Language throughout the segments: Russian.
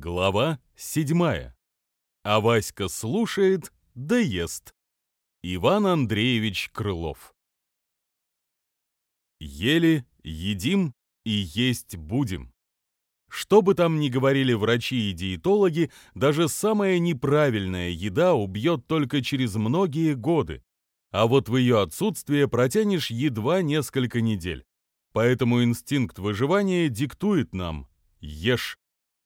Глава седьмая. А Васька слушает, да ест. Иван Андреевич Крылов. Ели, едим и есть будем. Что бы там ни говорили врачи и диетологи, даже самая неправильная еда убьет только через многие годы, а вот в ее отсутствие протянешь едва несколько недель. Поэтому инстинкт выживания диктует нам «ешь».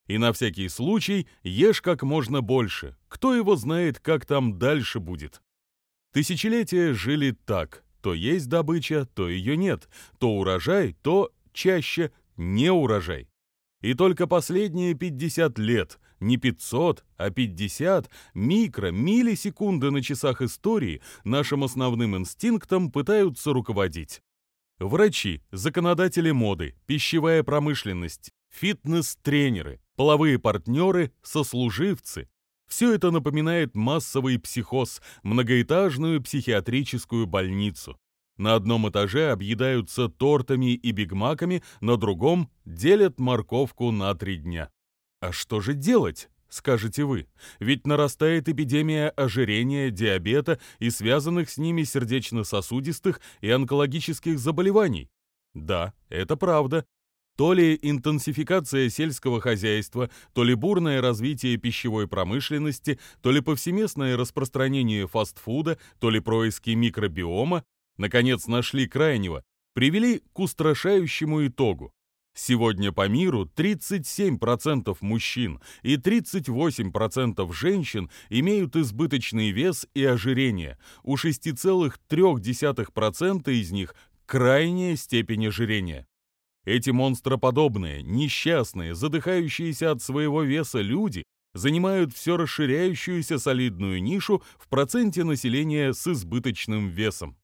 И на всякий случай ешь как можно больше. Кто его знает, как там дальше будет. Тысячелетия жили так. То есть добыча, то ее нет. То урожай, то чаще не урожай. И только последние 50 лет, не 500, а 50 микро, миллисекунды на часах истории нашим основным инстинктом пытаются руководить. Врачи, законодатели моды, пищевая промышленность, фитнес-тренеры, половые партнеры, сослуживцы. Все это напоминает массовый психоз, многоэтажную психиатрическую больницу. На одном этаже объедаются тортами и бигмаками, на другом делят морковку на три дня. А что же делать? скажете вы. Ведь нарастает эпидемия ожирения, диабета и связанных с ними сердечно-сосудистых и онкологических заболеваний. Да, это правда. То ли интенсификация сельского хозяйства, то ли бурное развитие пищевой промышленности, то ли повсеместное распространение фастфуда, то ли происки микробиома, наконец нашли крайнего, привели к устрашающему итогу. Сегодня по миру 37% мужчин и 38% женщин имеют избыточный вес и ожирение, у 6,3% из них крайняя степень ожирения. Эти монстроподобные, несчастные, задыхающиеся от своего веса люди занимают все расширяющуюся солидную нишу в проценте населения с избыточным весом.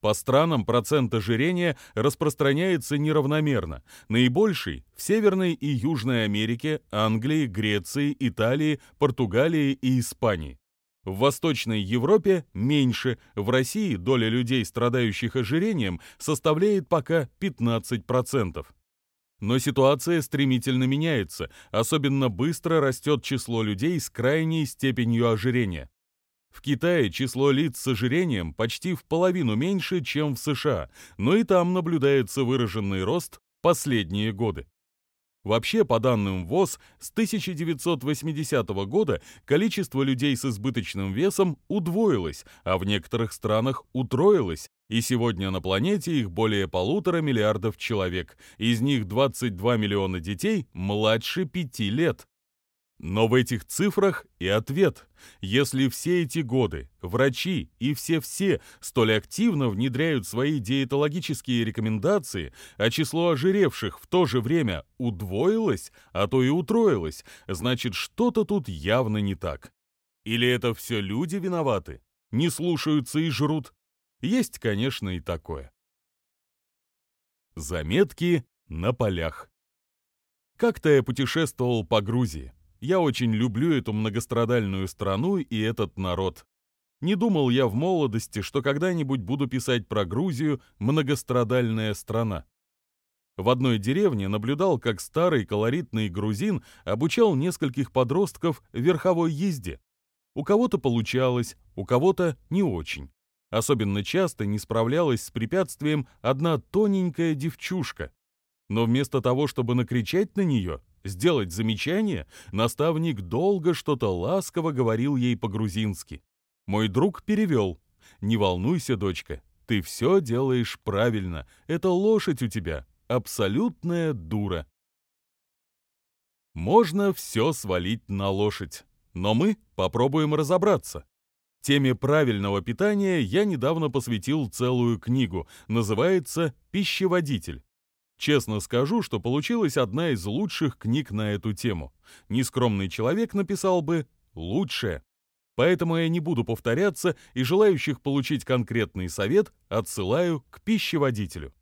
По странам процент ожирения распространяется неравномерно. Наибольший – в Северной и Южной Америке, Англии, Греции, Италии, Португалии и Испании. В Восточной Европе меньше, в России доля людей, страдающих ожирением, составляет пока 15%. Но ситуация стремительно меняется, особенно быстро растет число людей с крайней степенью ожирения. В Китае число лиц с ожирением почти в половину меньше, чем в США, но и там наблюдается выраженный рост последние годы. Вообще, по данным ВОЗ, с 1980 года количество людей с избыточным весом удвоилось, а в некоторых странах утроилось, и сегодня на планете их более полутора миллиардов человек, из них 22 миллиона детей младше 5 лет. Но в этих цифрах и ответ. Если все эти годы врачи и все-все столь активно внедряют свои диетологические рекомендации, а число ожиревших в то же время удвоилось, а то и утроилось, значит что-то тут явно не так. Или это все люди виноваты? Не слушаются и жрут? Есть, конечно, и такое. Заметки на полях. Как-то я путешествовал по Грузии. Я очень люблю эту многострадальную страну и этот народ. Не думал я в молодости, что когда-нибудь буду писать про Грузию «многострадальная страна». В одной деревне наблюдал, как старый колоритный грузин обучал нескольких подростков верховой езде. У кого-то получалось, у кого-то не очень. Особенно часто не справлялась с препятствием одна тоненькая девчушка. Но вместо того, чтобы накричать на нее, сделать замечание, наставник долго что-то ласково говорил ей по-грузински. Мой друг перевел. «Не волнуйся, дочка, ты все делаешь правильно. Это лошадь у тебя, абсолютная дура». Можно все свалить на лошадь, но мы попробуем разобраться. Теме правильного питания я недавно посвятил целую книгу, называется «Пищеводитель». Честно скажу, что получилась одна из лучших книг на эту тему. Нескромный человек написал бы «лучшее». Поэтому я не буду повторяться и желающих получить конкретный совет отсылаю к пищеводителю.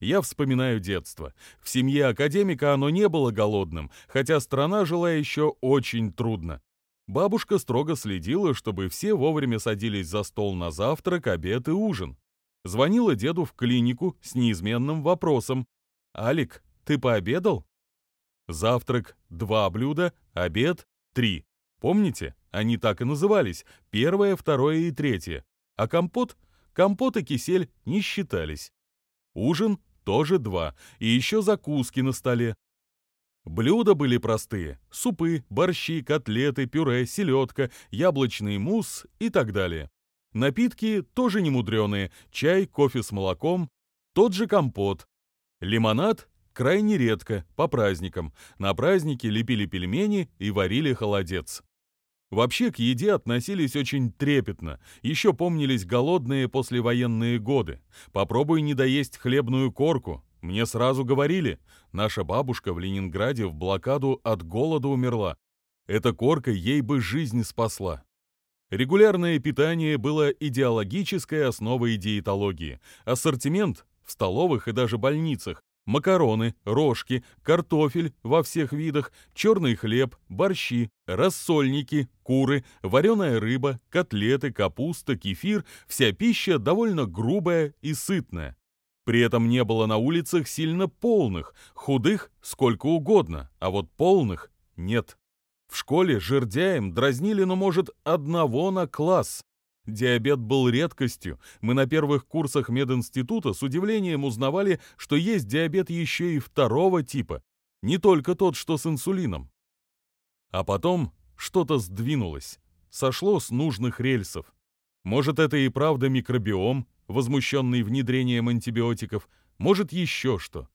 Я вспоминаю детство. В семье академика оно не было голодным, хотя страна жила еще очень трудно. Бабушка строго следила, чтобы все вовремя садились за стол на завтрак, обед и ужин. Звонила деду в клинику с неизменным вопросом «Алик, ты пообедал?» Завтрак – 2 блюда, обед – 3. Помните, они так и назывались – первое, второе и третье. А компот? Компот и кисель не считались. Ужин – тоже два, и еще закуски на столе. Блюда были простые – супы, борщи, котлеты, пюре, селедка, яблочный мусс и так далее. Напитки тоже немудреные – чай, кофе с молоком, тот же компот. Лимонад крайне редко, по праздникам. На праздники лепили пельмени и варили холодец. Вообще к еде относились очень трепетно. Еще помнились голодные послевоенные годы. Попробуй не доесть хлебную корку. Мне сразу говорили, наша бабушка в Ленинграде в блокаду от голода умерла. Эта корка ей бы жизнь спасла. Регулярное питание было идеологической основой диетологии. Ассортимент в столовых и даже больницах макароны, рожки, картофель во всех видах, черный хлеб, борщи, рассольники, куры, вареная рыба, котлеты, капуста, кефир – вся пища довольно грубая и сытная. При этом не было на улицах сильно полных, худых сколько угодно, а вот полных нет. В школе жердяем дразнили, ну, может, одного на класс. Диабет был редкостью. Мы на первых курсах мединститута с удивлением узнавали, что есть диабет еще и второго типа, не только тот, что с инсулином. А потом что-то сдвинулось, сошло с нужных рельсов. Может, это и правда микробиом, возмущенный внедрением антибиотиков, может еще что.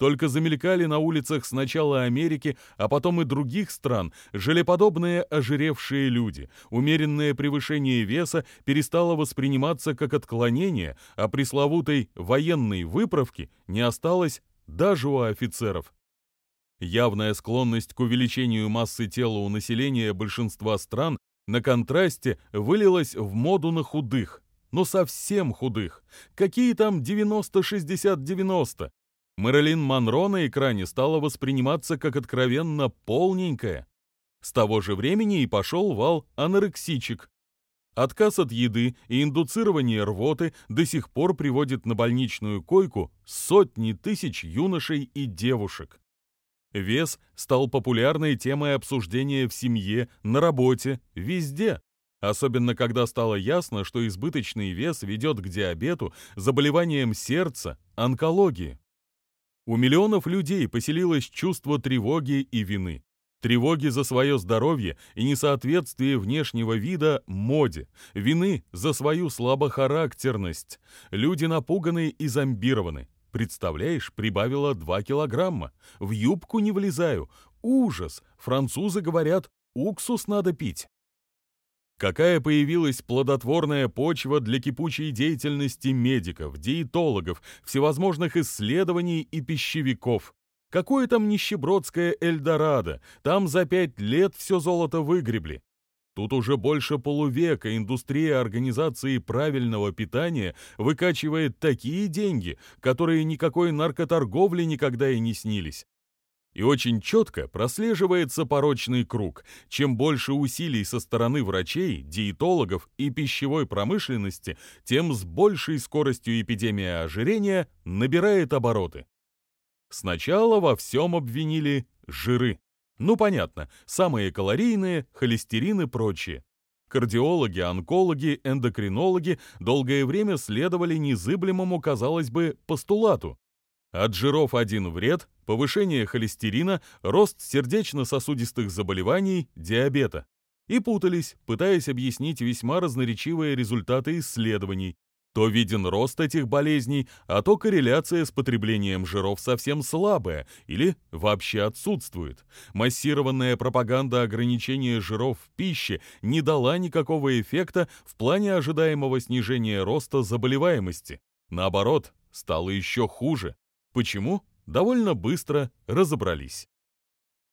Только замелькали на улицах сначала Америки, а потом и других стран желеподобные ожиревшие люди. Умеренное превышение веса перестало восприниматься как отклонение, а пресловутой военной выправки не осталось даже у офицеров. Явная склонность к увеличению массы тела у населения большинства стран на контрасте вылилась в моду на худых, но совсем худых. Какие там 90-60-90? Мэрилин Монро на экране стала восприниматься как откровенно полненькая. С того же времени и пошел вал анорексичек. Отказ от еды и индуцирование рвоты до сих пор приводит на больничную койку сотни тысяч юношей и девушек. Вес стал популярной темой обсуждения в семье, на работе, везде. Особенно когда стало ясно, что избыточный вес ведет к диабету, заболеваниям сердца, онкологии. У миллионов людей поселилось чувство тревоги и вины. Тревоги за свое здоровье и несоответствие внешнего вида моде, вины за свою слабохарактерность. Люди напуганы и зомбированы. Представляешь, прибавила 2 килограмма. В юбку не влезаю. Ужас! Французы говорят, уксус надо пить. Какая появилась плодотворная почва для кипучей деятельности медиков, диетологов, всевозможных исследований и пищевиков. Какое там нищебродское Эльдорадо, там за пять лет все золото выгребли. Тут уже больше полувека индустрия организации правильного питания выкачивает такие деньги, которые никакой наркоторговли никогда и не снились. И очень четко прослеживается порочный круг. Чем больше усилий со стороны врачей, диетологов и пищевой промышленности, тем с большей скоростью эпидемия ожирения набирает обороты. Сначала во всем обвинили жиры. Ну понятно, самые калорийные, холестерин и прочие. Кардиологи, онкологи, эндокринологи долгое время следовали незыблемому, казалось бы, постулату. От жиров один вред, повышение холестерина, рост сердечно-сосудистых заболеваний, диабета. И путались, пытаясь объяснить весьма разноречивые результаты исследований. То виден рост этих болезней, а то корреляция с потреблением жиров совсем слабая или вообще отсутствует. Массированная пропаганда ограничения жиров в пище не дала никакого эффекта в плане ожидаемого снижения роста заболеваемости. Наоборот, стало еще хуже. Почему? Довольно быстро разобрались.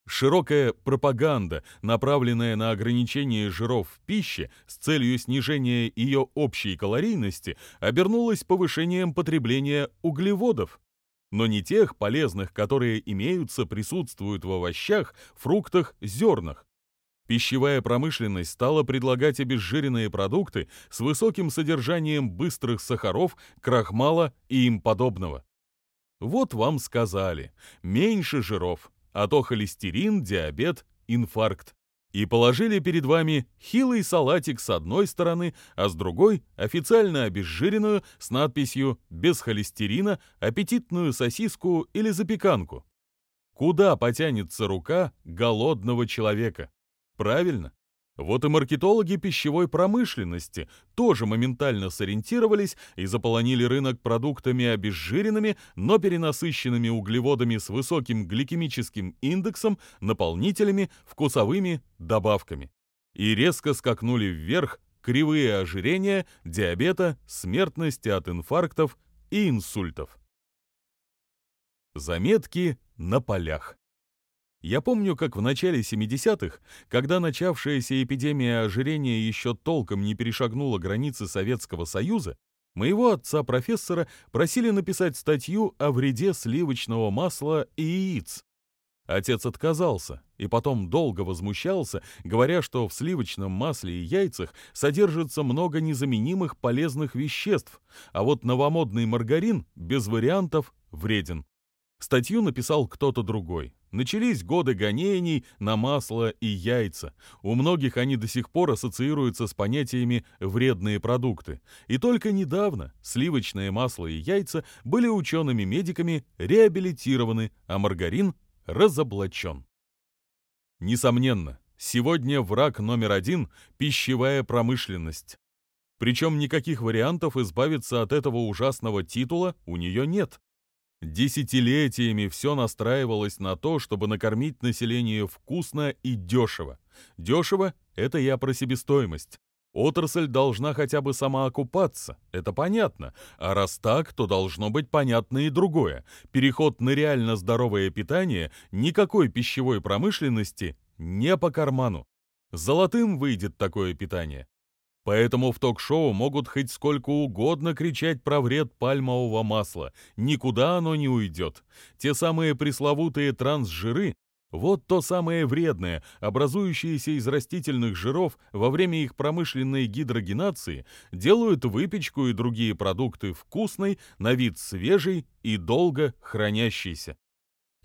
Широкая пропаганда, направленная на ограничение жиров в пище с целью снижения ее общей калорийности, обернулась повышением потребления углеводов, но не тех полезных, которые имеются, присутствуют в овощах, фруктах, зернах. Пищевая промышленность стала предлагать обезжиренные продукты с высоким содержанием быстрых сахаров, крахмала и им подобного. Вот вам сказали, меньше жиров, а то холестерин, диабет, инфаркт. И положили перед вами хилый салатик с одной стороны, а с другой – официально обезжиренную с надписью «без холестерина» аппетитную сосиску или запеканку. Куда потянется рука голодного человека? Правильно, вот и маркетологи пищевой промышленности тоже моментально сориентировались и заполонили рынок продуктами обезжиренными, но перенасыщенными углеводами с высоким гликемическим индексом, наполнителями, вкусовыми добавками. И резко скакнули вверх кривые ожирения, диабета, смертности от инфарктов и инсультов. Заметки на полях. Я помню, как в начале 70-х, когда начавшаяся эпидемия ожирения еще толком не перешагнула границы Советского Союза, моего отца-профессора просили написать статью о вреде сливочного масла и яиц. Отец отказался и потом долго возмущался, говоря, что в сливочном масле и яйцах содержится много незаменимых полезных веществ, а вот новомодный маргарин без вариантов вреден. Статью написал кто-то другой. Начались годы гонений на масло и яйца. У многих они до сих пор ассоциируются с понятиями «вредные продукты». И только недавно сливочное масло и яйца были учеными-медиками реабилитированы, а маргарин разоблачен. Несомненно, сегодня враг номер один – пищевая промышленность. Причем никаких вариантов избавиться от этого ужасного титула у нее нет. Десятилетиями все настраивалось на то, чтобы накормить население вкусно и дешево. Дешево – это я про себестоимость. Отрасль должна хотя бы сама окупаться, это понятно. А раз так, то должно быть понятно и другое. Переход на реально здоровое питание никакой пищевой промышленности не по карману. Золотым выйдет такое питание. Поэтому в ток-шоу могут хоть сколько угодно кричать про вред пальмового масла. Никуда оно не уйдет. Те самые пресловутые трансжиры вот то самое вредное, образующееся из растительных жиров во время их промышленной гидрогенации, делают выпечку и другие продукты вкусной, на вид свежей и долго хранящейся.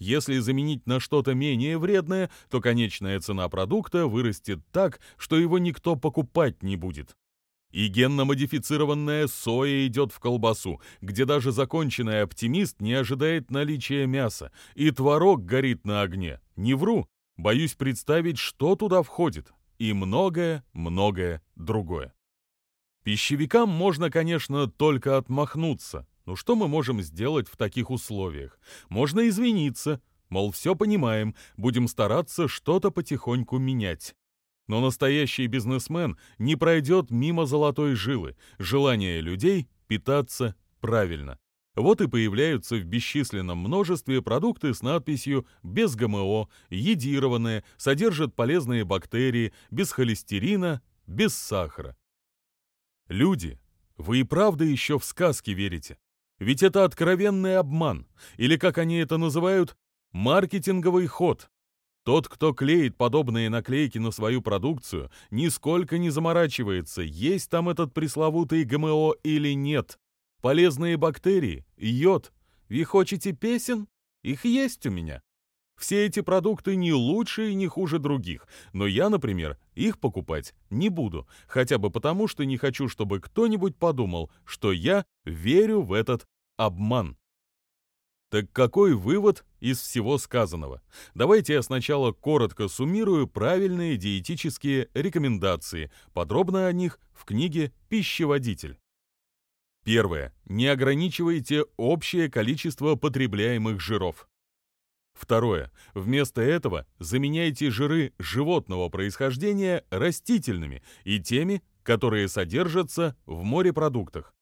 Если заменить на что-то менее вредное, то конечная цена продукта вырастет так, что его никто покупать не будет. И генно-модифицированная соя идет в колбасу, где даже законченный оптимист не ожидает наличия мяса, и творог горит на огне. Не вру, боюсь представить, что туда входит, и многое-многое другое. Пищевикам можно, конечно, только отмахнуться, ну что мы можем сделать в таких условиях? Можно извиниться, мол, все понимаем, будем стараться что-то потихоньку менять. Но настоящий бизнесмен не пройдет мимо золотой жилы, желания людей питаться правильно. Вот и появляются в бесчисленном множестве продукты с надписью «без ГМО», «едированные», «содержат полезные бактерии», «без холестерина», «без сахара». Люди, вы и правда еще в сказки верите? Ведь это откровенный обман, или, как они это называют, маркетинговый ход. Тот, кто клеит подобные наклейки на свою продукцию, нисколько не заморачивается, есть там этот пресловутый ГМО или нет. Полезные бактерии, йод. Вы хотите песен? Их есть у меня. Все эти продукты не лучше и не хуже других, но я, например, их покупать не буду, хотя бы потому, что не хочу, чтобы кто-нибудь подумал, что я верю в этот обман. Так какой вывод из всего сказанного? Давайте я сначала коротко суммирую правильные диетические рекомендации, подробно о них в книге «Пищеводитель». Первое. Не ограничивайте общее количество потребляемых жиров. Второе. Вместо этого заменяйте жиры животного происхождения растительными и теми, которые содержатся в морепродуктах.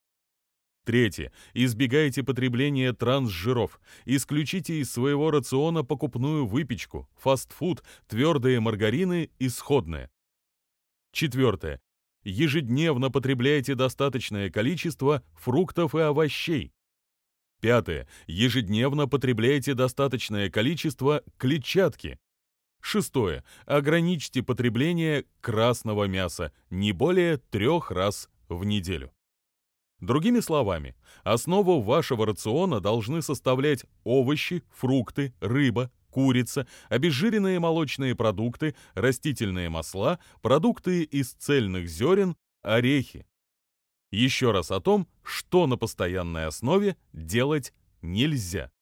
Третье. Избегайте потребления трансжиров. Исключите из своего рациона покупную выпечку, фастфуд, твердые маргарины и сходное. Четвертое. Ежедневно потребляйте достаточное количество фруктов и овощей. Пятое. Ежедневно потребляйте достаточное количество клетчатки. Шестое. Ограничьте потребление красного мяса не более трех раз в неделю. Другими словами, основу вашего рациона должны составлять овощи, фрукты, рыба, курица, обезжиренные молочные продукты, растительные масла, продукты из цельных зерен, орехи. Еще раз о том, что на постоянной основе делать нельзя.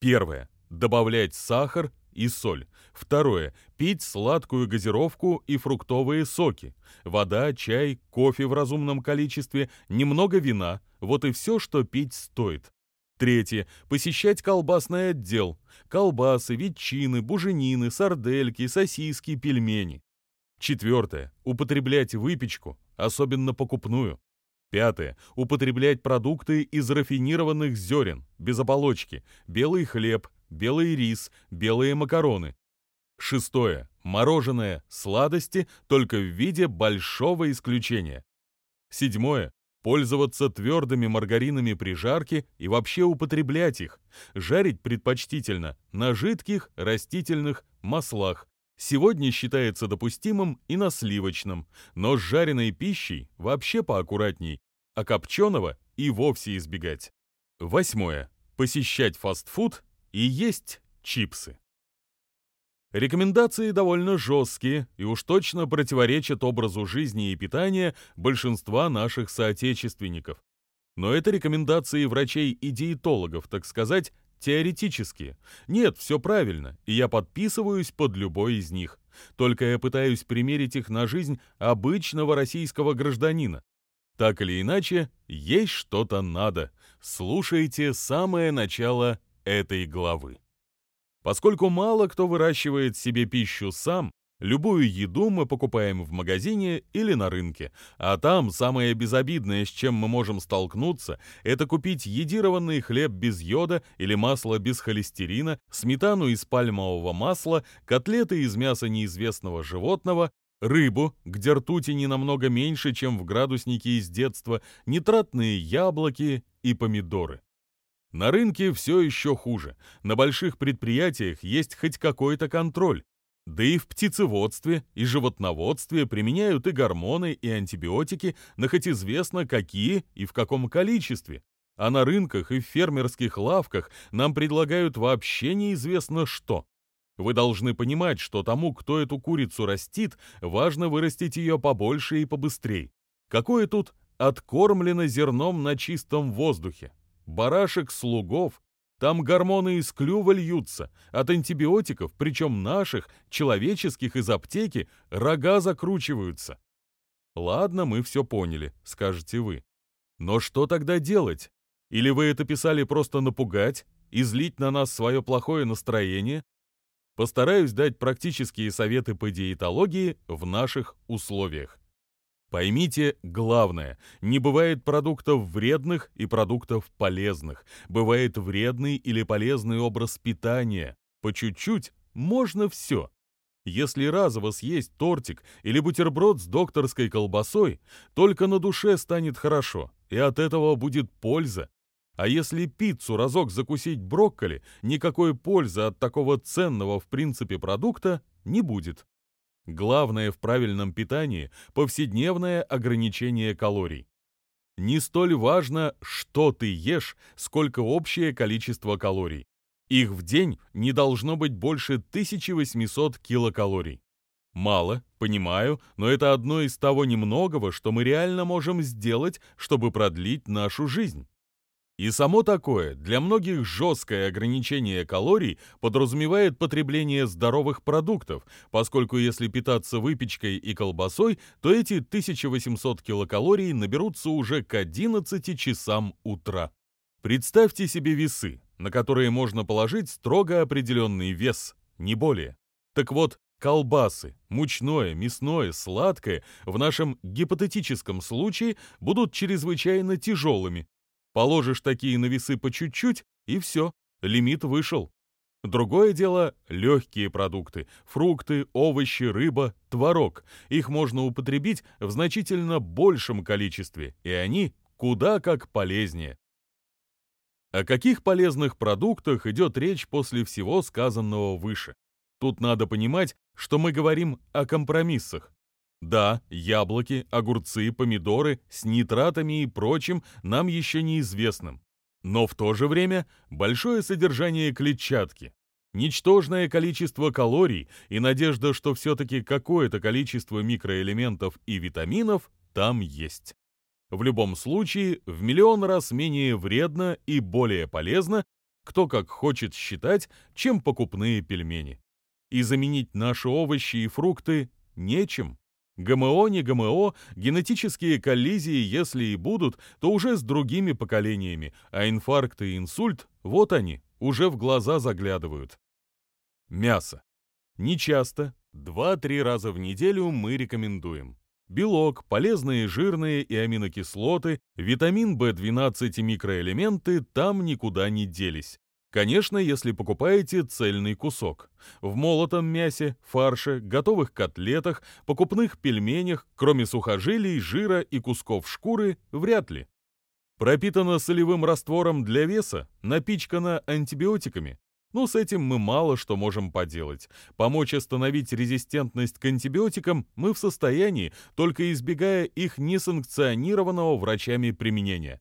Первое. Добавлять сахар и соль. Второе. Пить сладкую газировку и фруктовые соки. Вода, чай, кофе в разумном количестве, немного вина. Вот и все, что пить стоит. Третье. Посещать колбасный отдел. Колбасы, ветчины, буженины, сардельки, сосиски, пельмени. Четвертое. Употреблять выпечку, особенно покупную. Пятое. Употреблять продукты из рафинированных зерен, без оболочки, белый хлеб, белый рис, белые макароны. Шестое. Мороженое, сладости только в виде большого исключения. Седьмое. Пользоваться твердыми маргаринами при жарке и вообще употреблять их. Жарить предпочтительно на жидких растительных маслах. Сегодня считается допустимым и на сливочном, но с жареной пищей вообще поаккуратней, а копченого и вовсе избегать. Восьмое. Посещать фастфуд и есть чипсы. Рекомендации довольно жесткие и уж точно противоречат образу жизни и питания большинства наших соотечественников. Но это рекомендации врачей и диетологов, так сказать, теоретические. Нет, все правильно, и я подписываюсь под любой из них. Только я пытаюсь примерить их на жизнь обычного российского гражданина. Так или иначе, есть что-то надо. Слушайте самое начало этой главы. Поскольку мало кто выращивает себе пищу сам, любую еду мы покупаем в магазине или на рынке, а там самое безобидное, с чем мы можем столкнуться, это купить едированный хлеб без йода или масло без холестерина, сметану из пальмового масла, котлеты из мяса неизвестного животного, рыбу, где ртути не намного меньше, чем в градуснике из детства, нитратные яблоки и помидоры. На рынке все еще хуже. На больших предприятиях есть хоть какой-то контроль. Да и в птицеводстве и животноводстве применяют и гормоны, и антибиотики, но хоть известно какие и в каком количестве. А на рынках и в фермерских лавках нам предлагают вообще неизвестно что. Вы должны понимать, что тому, кто эту курицу растит, важно вырастить ее побольше и побыстрее. Какое тут откормлено зерном на чистом воздухе? Барашек-слугов. Там гормоны из клюва льются, от антибиотиков, причем наших, человеческих из аптеки, рога закручиваются. Ладно, мы все поняли, скажете вы. Но что тогда делать? Или вы это писали просто напугать, излить на нас свое плохое настроение? Постараюсь дать практические советы по диетологии в наших условиях. Поймите главное, не бывает продуктов вредных и продуктов полезных. Бывает вредный или полезный образ питания. По чуть-чуть можно все. Если разово съесть тортик или бутерброд с докторской колбасой, только на душе станет хорошо, и от этого будет польза. А если пиццу разок закусить брокколи, никакой пользы от такого ценного в принципе продукта не будет. Главное в правильном питании – повседневное ограничение калорий. Не столь важно, что ты ешь, сколько общее количество калорий. Их в день не должно быть больше 1800 килокалорий. Мало, понимаю, но это одно из того немногого, что мы реально можем сделать, чтобы продлить нашу жизнь. И само такое, для многих жесткое ограничение калорий подразумевает потребление здоровых продуктов, поскольку если питаться выпечкой и колбасой, то эти 1800 килокалорий наберутся уже к 11 часам утра. Представьте себе весы, на которые можно положить строго определенный вес, не более. Так вот, колбасы, мучное, мясное, сладкое в нашем гипотетическом случае будут чрезвычайно тяжелыми, Положишь такие на весы по чуть-чуть, и все, лимит вышел. Другое дело – легкие продукты – фрукты, овощи, рыба, творог. Их можно употребить в значительно большем количестве, и они куда как полезнее. О каких полезных продуктах идет речь после всего сказанного выше? Тут надо понимать, что мы говорим о компромиссах. Да, яблоки, огурцы, помидоры с нитратами и прочим нам еще неизвестным. Но в то же время большое содержание клетчатки. Ничтожное количество калорий и надежда, что все-таки какое-то количество микроэлементов и витаминов там есть. В любом случае, в миллион раз менее вредно и более полезно, кто как хочет считать, чем покупные пельмени. И заменить наши овощи и фрукты нечем. ГМО, не ГМО, генетические коллизии, если и будут, то уже с другими поколениями, а инфаркт и инсульт, вот они, уже в глаза заглядывают. Мясо. Не часто, 2-3 раза в неделю мы рекомендуем. Белок, полезные жирные и аминокислоты, витамин В12 и микроэлементы там никуда не делись. Конечно, если покупаете цельный кусок. В молотом мясе, фарше, готовых котлетах, покупных пельменях, кроме сухожилий, жира и кусков шкуры, вряд ли. Пропитано солевым раствором для веса, напичкано антибиотиками. Ну, с этим мы мало что можем поделать. Помочь остановить резистентность к антибиотикам мы в состоянии, только избегая их несанкционированного врачами применения.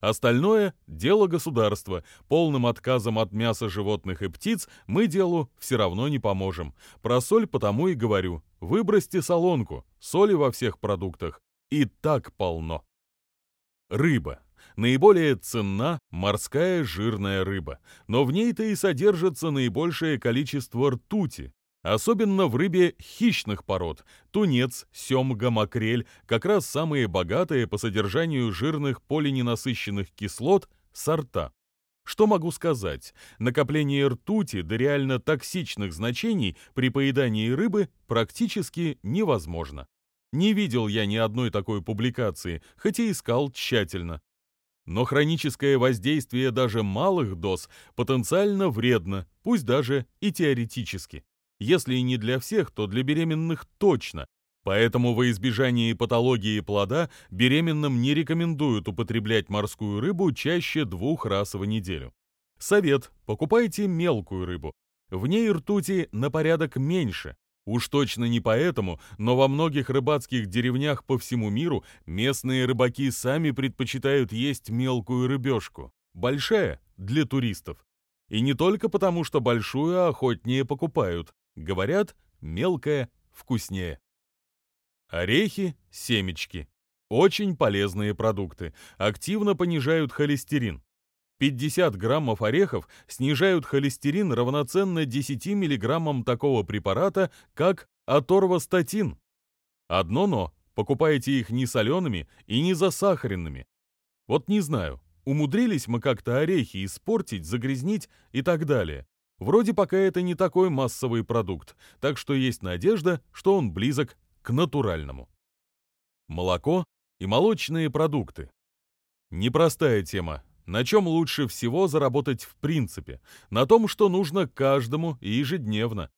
Остальное – дело государства. Полным отказом от мяса животных и птиц мы делу все равно не поможем. Про соль потому и говорю. Выбросьте солонку, соли во всех продуктах. И так полно. Рыба. Наиболее ценна морская жирная рыба, но в ней-то и содержится наибольшее количество ртути, Особенно в рыбе хищных пород. Тунец, семга, макрель – как раз самые богатые по содержанию жирных полиненасыщенных кислот сорта. Что могу сказать? Накопление ртути до реально токсичных значений при поедании рыбы практически невозможно. Не видел я ни одной такой публикации, хотя искал тщательно. Но хроническое воздействие даже малых доз потенциально вредно, пусть даже и теоретически. Если и не для всех, то для беременных точно. Поэтому во избежание патологии плода беременным не рекомендуют употреблять морскую рыбу чаще двух раз в неделю. Совет – покупайте мелкую рыбу. В ней ртути на порядок меньше. Уж точно не поэтому, но во многих рыбацких деревнях по всему миру местные рыбаки сами предпочитают есть мелкую рыбешку. Большая – для туристов. И не только потому, что большую охотнее покупают. Говорят, мелкое вкуснее. Орехи, семечки. Очень полезные продукты. Активно понижают холестерин. 50 граммов орехов снижают холестерин равноценно 10 миллиграммам такого препарата, как аторвастатин. Одно но, покупайте их не солеными и не засахаренными. Вот не знаю, умудрились мы как-то орехи испортить, загрязнить и так далее. Вроде пока это не такой массовый продукт, так что есть надежда, что он близок к натуральному. Молоко и молочные продукты. Непростая тема. На чем лучше всего заработать в принципе? На том, что нужно каждому и ежедневно.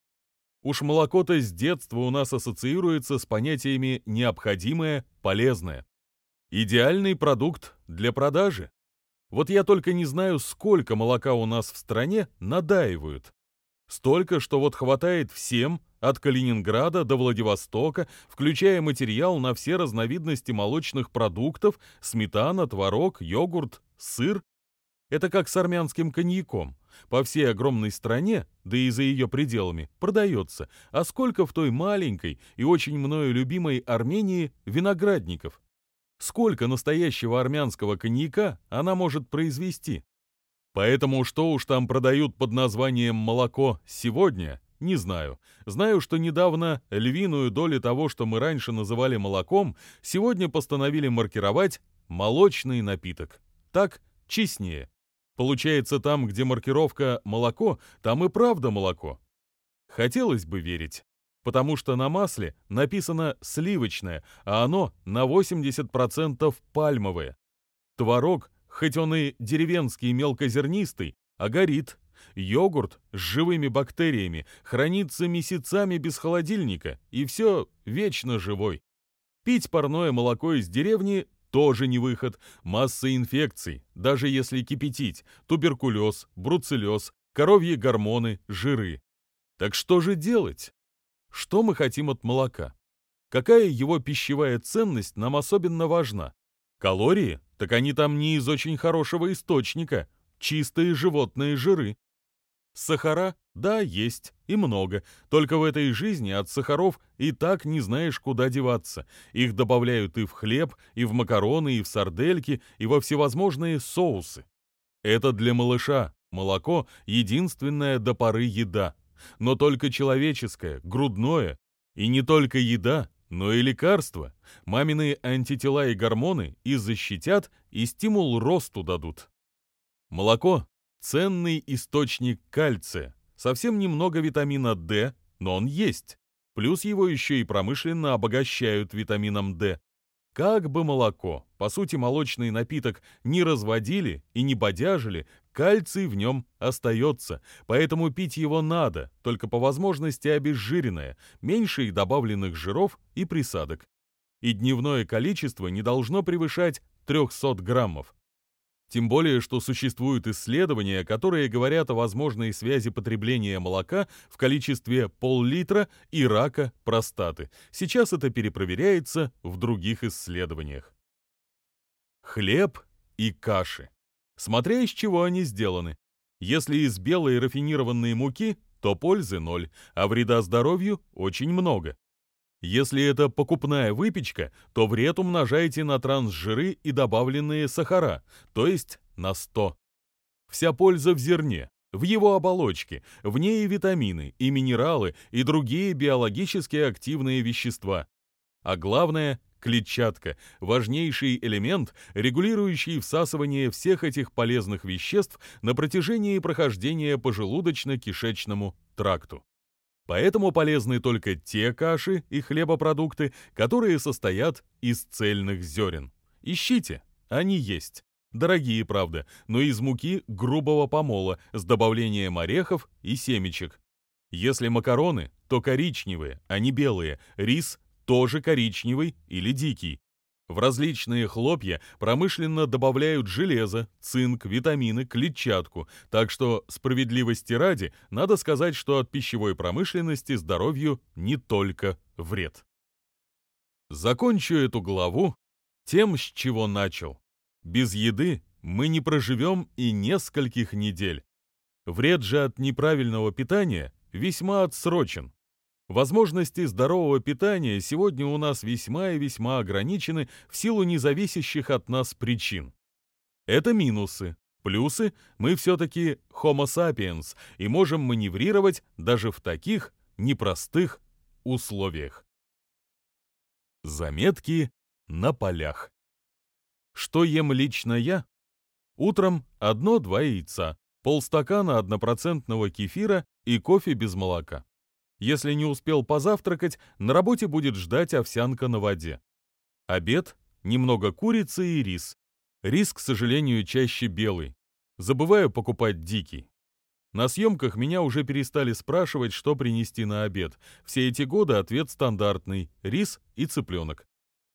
Уж молоко-то с детства у нас ассоциируется с понятиями «необходимое», «полезное». Идеальный продукт для продажи. Вот я только не знаю, сколько молока у нас в стране надаивают. Столько, что вот хватает всем, от Калининграда до Владивостока, включая материал на все разновидности молочных продуктов, сметана, творог, йогурт, сыр. Это как с армянским коньяком. По всей огромной стране, да и за ее пределами, продается. А сколько в той маленькой и очень мною любимой Армении виноградников? Сколько настоящего армянского коньяка она может произвести. Поэтому что уж там продают под названием «молоко» сегодня, не знаю. Знаю, что недавно львиную долю того, что мы раньше называли молоком, сегодня постановили маркировать «молочный напиток». Так честнее. Получается, там, где маркировка «молоко», там и правда молоко. Хотелось бы верить потому что на масле написано «сливочное», а оно на 80% пальмовое. Творог, хоть он и деревенский мелкозернистый, а горит. Йогурт с живыми бактериями хранится месяцами без холодильника, и все вечно живой. Пить парное молоко из деревни тоже не выход. Масса инфекций, даже если кипятить. Туберкулез, бруцеллез, коровьи гормоны, жиры. Так что же делать? Что мы хотим от молока? Какая его пищевая ценность нам особенно важна? Калории? Так они там не из очень хорошего источника. Чистые животные жиры. Сахара? Да, есть, и много. Только в этой жизни от сахаров и так не знаешь, куда деваться. Их добавляют и в хлеб, и в макароны, и в сардельки, и во всевозможные соусы. Это для малыша. Молоко – единственная до поры еда. Но только человеческое, грудное. И не только еда, но и лекарства. Мамины антитела и гормоны и защитят, и стимул росту дадут. Молоко – ценный источник кальция. Совсем немного витамина D, но он есть. Плюс его еще и промышленно обогащают витамином D. Как бы молоко, по сути молочный напиток, не разводили и не бодяжили, кальций в нем остается, поэтому пить его надо, только по возможности обезжиренное, меньше их добавленных жиров и присадок. И дневное количество не должно превышать 300 граммов. Тем более, что существуют исследования, которые говорят о возможной связи потребления молока в количестве пол-литра и рака простаты. Сейчас это перепроверяется в других исследованиях. Хлеб и каши. Смотря из чего они сделаны. Если из белой рафинированной муки, то пользы ноль, а вреда здоровью очень много. Если это покупная выпечка, то вред умножайте на трансжиры и добавленные сахара, то есть на 100. Вся польза в зерне, в его оболочке, в ней и витамины, и минералы, и другие биологически активные вещества. А главное – клетчатка, важнейший элемент, регулирующий всасывание всех этих полезных веществ на протяжении прохождения по желудочно-кишечному тракту. Поэтому полезны только те каши и хлебопродукты, которые состоят из цельных зерен. Ищите, они есть. Дорогие, правда, но из муки грубого помола с добавлением орехов и семечек. Если макароны, то коричневые, а не белые, рис тоже коричневый или дикий. В различные хлопья промышленно добавляют железо, цинк, витамины, клетчатку, так что, справедливости ради, надо сказать, что от пищевой промышленности здоровью не только вред. Закончу эту главу тем, с чего начал. Без еды мы не проживем и нескольких недель. Вред же от неправильного питания весьма отсрочен. Возможности здорового питания сегодня у нас весьма и весьма ограничены в силу независящих от нас причин. Это минусы. Плюсы – мы все-таки Homo sapiens и можем маневрировать даже в таких непростых условиях. Заметки на полях. Что ем лично я? Утром одно-два яйца, полстакана однопроцентного кефира и кофе без молока. Если не успел позавтракать, на работе будет ждать овсянка на воде. Обед – немного курицы и рис. Рис, к сожалению, чаще белый. Забываю покупать дикий. На съемках меня уже перестали спрашивать, что принести на обед. Все эти годы ответ стандартный – рис и цыпленок.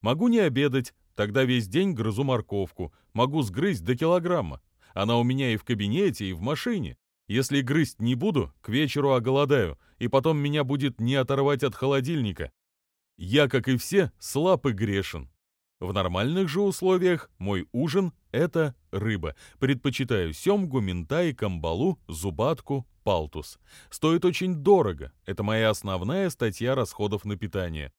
Могу не обедать, тогда весь день грызу морковку. Могу сгрызть до килограмма. Она у меня и в кабинете, и в машине. Если грызть не буду, к вечеру оголодаю, и потом меня будет не оторвать от холодильника. Я, как и все, слаб и грешен. В нормальных же условиях мой ужин – это рыба. Предпочитаю семгу, минтай, камбалу, зубатку, палтус. Стоит очень дорого. Это моя основная статья расходов на питание.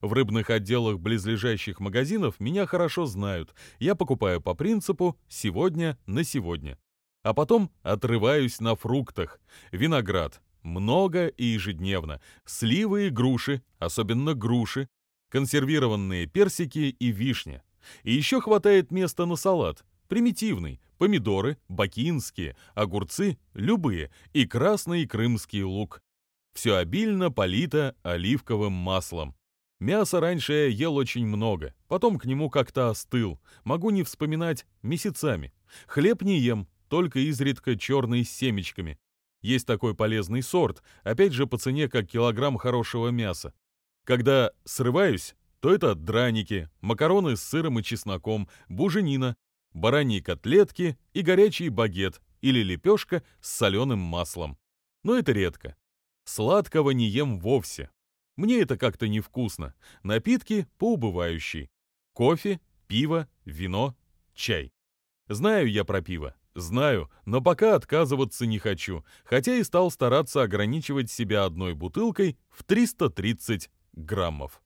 В рыбных отделах близлежащих магазинов меня хорошо знают. Я покупаю по принципу «сегодня на сегодня» а потом отрываюсь на фруктах. Виноград. Много и ежедневно. Сливы и груши, особенно груши. Консервированные персики и вишня. И еще хватает места на салат. Примитивный. Помидоры, бакинские, огурцы, любые. И красный крымский лук. Все обильно полито оливковым маслом. Мяса раньше я ел очень много, потом к нему как-то остыл. Могу не вспоминать месяцами. Хлеб не ем, только изредка черный с семечками. Есть такой полезный сорт, опять же по цене как килограмм хорошего мяса. Когда срываюсь, то это драники, макароны с сыром и чесноком, буженина, бараньи котлетки и горячий багет или лепешка с соленым маслом. Но это редко. Сладкого не ем вовсе. Мне это как-то невкусно. Напитки по убывающей. Кофе, пиво, вино, чай. Знаю я про пиво. Знаю, но пока отказываться не хочу, хотя и стал стараться ограничивать себя одной бутылкой в 330 граммов.